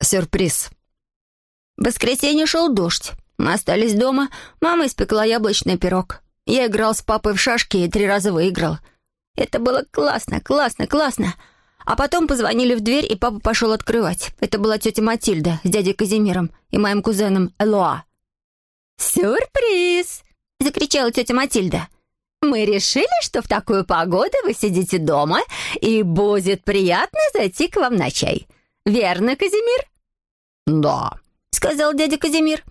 Сюрприз. В воскресенье шел дождь. Мы остались дома. Мама испекла яблочный пирог. Я играл с папой в шашки и три раза выиграл. Это было классно, классно, классно. А потом позвонили в дверь, и папа пошел открывать. Это была тетя Матильда с дядей Казимиром и моим кузеном Элоа. «Сюрприз!» — закричала тетя Матильда. «Мы решили, что в такую погоду вы сидите дома, и будет приятно зайти к вам на чай. Верно, Казимир?» «Да», — сказал дядя Казимир.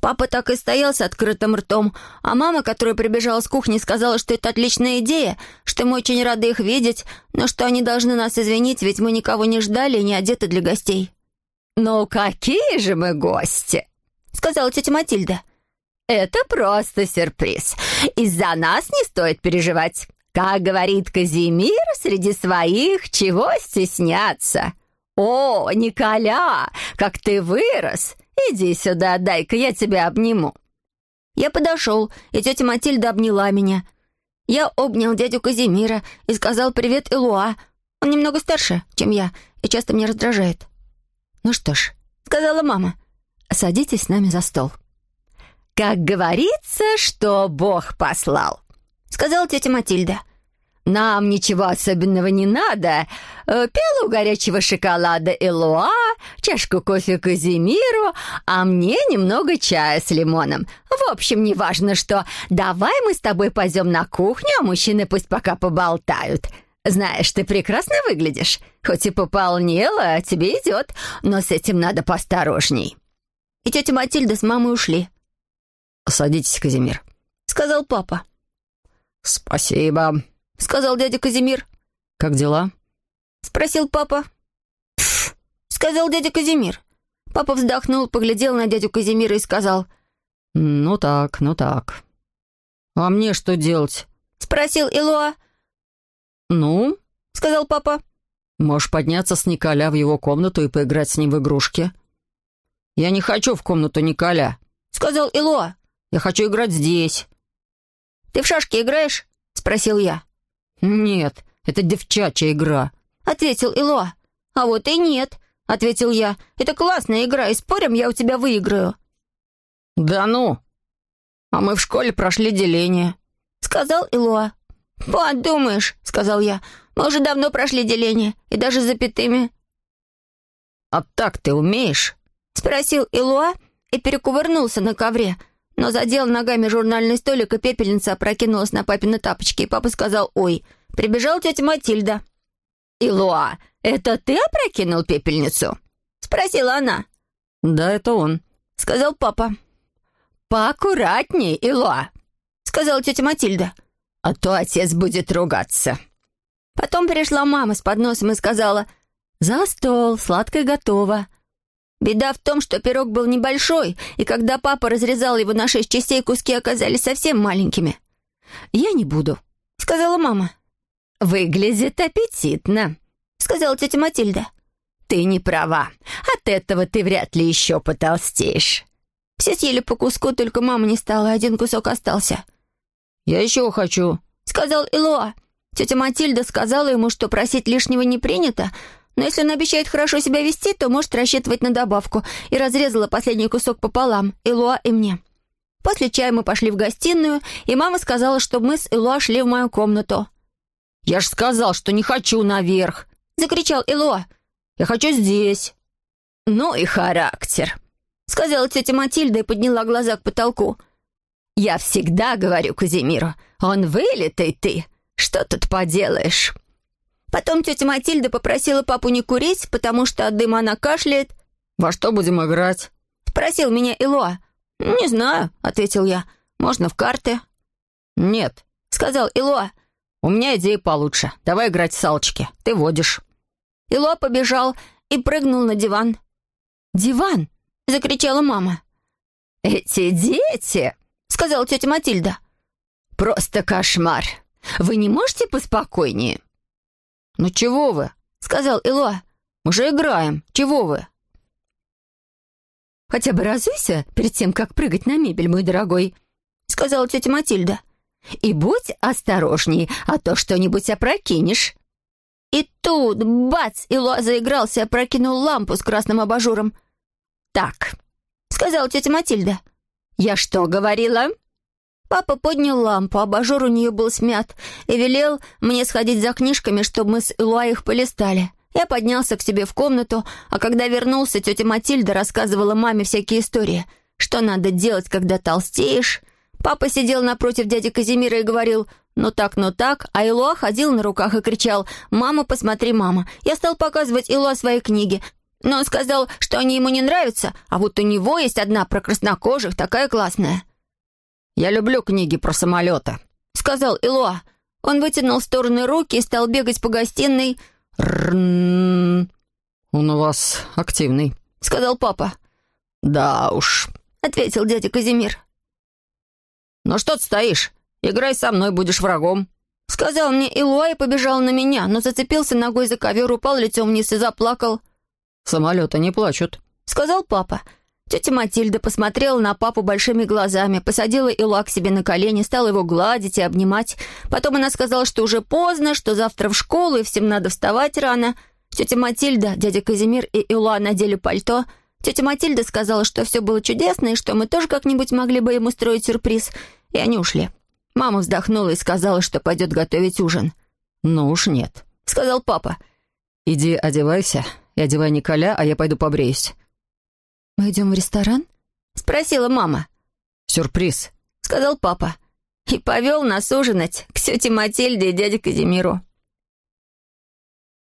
Папа так и стоял с открытым ртом, а мама, которая прибежала с кухни, сказала, что это отличная идея, что мы очень рады их видеть, но что они должны нас извинить, ведь мы никого не ждали и не одеты для гостей. «Ну какие же мы гости!» — сказала тетя Матильда. «Это просто сюрприз. Из-за нас не стоит переживать. Как говорит Казимир, среди своих чего стесняться?» «О, Николя, как ты вырос! Иди сюда, дай-ка я тебя обниму». Я подошел, и тетя Матильда обняла меня. Я обнял дядю Казимира и сказал привет Элуа. Он немного старше, чем я, и часто меня раздражает. «Ну что ж», — сказала мама, — «садитесь с нами за стол». «Как говорится, что Бог послал», — сказала тетя Матильда. Нам ничего особенного не надо. Э, пиалу горячего шоколада Элуа, чашку кофе Казимиру, а мне немного чая с лимоном. В общем, неважно что. Давай мы с тобой пойдем на кухню, а мужчины пусть пока поболтают. Знаешь, ты прекрасно выглядишь. Хоть и пополнела, тебе идет, но с этим надо поосторожней». И тетя Матильда с мамой ушли. «Садитесь, Казимир», — сказал папа. «Спасибо», — сказал дядя Казимир. «Как дела?» — спросил папа. «Пф», — сказал дядя Казимир. Папа вздохнул, поглядел на дядю Казимира и сказал. «Ну так, ну так. А мне что делать?» — спросил Илоа. «Ну?» — сказал папа. «Можешь подняться с Николя в его комнату и поиграть с ним в игрушки». «Я не хочу в комнату Николя», — сказал Илоа. «Я хочу играть здесь». «Ты в шашки играешь?» — спросил я. «Нет, это девчачья игра», — ответил Илоа. «А вот и нет», — ответил я. «Это классная игра, и спорим, я у тебя выиграю». «Да ну! А мы в школе прошли деление», — сказал Илоа. «Подумаешь», — сказал я. «Мы уже давно прошли деление, и даже запятыми». «А так ты умеешь?» — спросил Илоа и перекувырнулся на ковре, но задел ногами журнальный столик, и пепельница опрокинулась на папины тапочки, и папа сказал «Ой». Прибежала тетя Матильда. «Илуа, это ты опрокинул пепельницу?» — спросила она. «Да, это он», — сказал папа. «Поаккуратней, Илуа», — сказала тетя Матильда. «А то отец будет ругаться». Потом пришла мама с подносом и сказала «За стол, сладкое готово». Беда в том, что пирог был небольшой, и когда папа разрезал его на шесть частей, куски оказались совсем маленькими. «Я не буду», — сказала мама. «Выглядит аппетитно», — сказала тетя Матильда. «Ты не права. От этого ты вряд ли еще потолстеешь». Все съели по куску, только мама не стала, один кусок остался. «Я еще хочу», — сказал Илоа. Тетя Матильда сказала ему, что просить лишнего не принято, но если он обещает хорошо себя вести, то может рассчитывать на добавку, и разрезала последний кусок пополам, Илуа и мне. После чая мы пошли в гостиную, и мама сказала, чтобы мы с Илуа шли в мою комнату. «Я ж сказал, что не хочу наверх!» — закричал Илуа. «Я хочу здесь!» «Ну и характер!» — сказала тетя Матильда и подняла глаза к потолку. «Я всегда говорю Казимиру, он вылитый ты. Что тут поделаешь?» Потом тетя Матильда попросила папу не курить, потому что от дыма она кашляет. «Во что будем играть?» — спросил меня Илоа. «Не знаю», — ответил я. «Можно в карты?» «Нет», — сказал Илоа. «У меня идея получше. Давай играть в салочки. Ты водишь». Илоа побежал и прыгнул на диван. «Диван!» — закричала мама. «Эти дети!» — сказала тетя Матильда. «Просто кошмар. Вы не можете поспокойнее?» «Ну чего вы?» — сказал Илоа. «Мы же играем. Чего вы?» «Хотя бы разуйся перед тем, как прыгать на мебель, мой дорогой», — сказала тетя Матильда. «И будь осторожней, а то что-нибудь опрокинешь». И тут, бац, Илуа заигрался и опрокинул лампу с красным абажуром. «Так», — сказала тетя Матильда. «Я что говорила?» Папа поднял лампу, абажур у нее был смят, и велел мне сходить за книжками, чтобы мы с Илуа их полистали. Я поднялся к себе в комнату, а когда вернулся, тетя Матильда рассказывала маме всякие истории. Что надо делать, когда толстеешь? Папа сидел напротив дяди Казимира и говорил «ну так, ну так», а Илуа ходил на руках и кричал «мама, посмотри, мама». Я стал показывать Илуа свои книги, но он сказал, что они ему не нравятся, а вот у него есть одна про краснокожих, такая классная. «Я люблю книги про самолеты», — сказал Илуа. Он вытянул в стороны руки и стал бегать по гостиной. «Рн... Он у вас активный», — сказал папа. «Да уж», — ответил дядя Казимир. «Ну что ты стоишь? Играй со мной, будешь врагом», — сказал мне Илуа и побежал на меня, но зацепился ногой за ковер, упал лицом вниз и заплакал. «Самолеты не плачут», — сказал папа. Тетя Матильда посмотрела на папу большими глазами, посадила Илуа к себе на колени, стала его гладить и обнимать. Потом она сказала, что уже поздно, что завтра в школу и всем надо вставать рано. Тетя Матильда, дядя Казимир и Илуа надели пальто. Тетя Матильда сказала, что все было чудесно и что мы тоже как-нибудь могли бы им устроить сюрприз. И они ушли. Мама вздохнула и сказала, что пойдет готовить ужин. «Ну уж нет», — сказал папа. «Иди одевайся и одевай Николя, а я пойду побреюсь». «Мы идем в ресторан?» — спросила мама. «Сюрприз», — сказал папа. И повел нас ужинать к тете Матильде и дяде Казимиру.